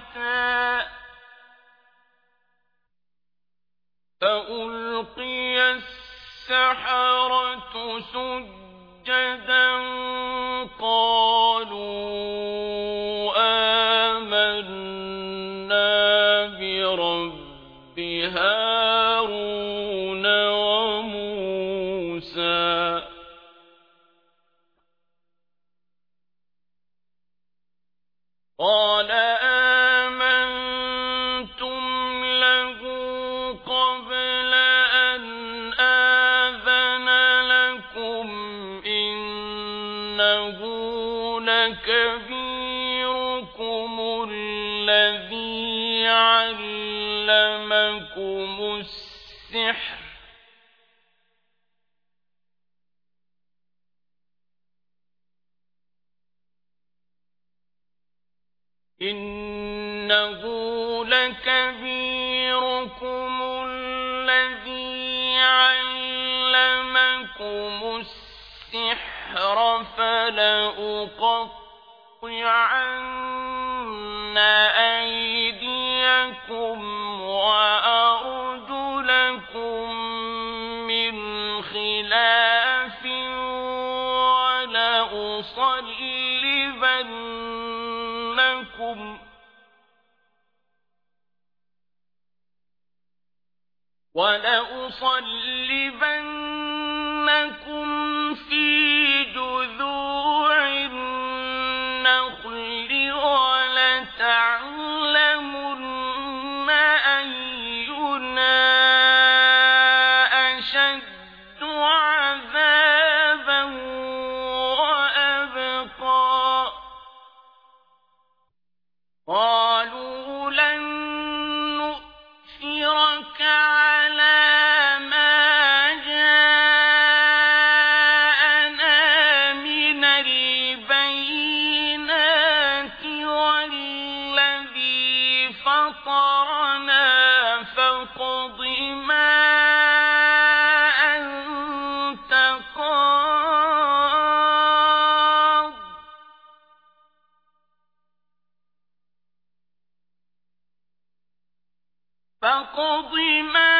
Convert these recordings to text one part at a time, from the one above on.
موتا فألقي السحرة سجدا علمكم السحر إنه لكبيركم الذي علمكم السحر فلأقطعن لأصلبنكم ولأصلبنكم في جذوع النخل ولتعلمن أينا أشد عذابا now. فقض ما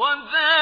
وذلك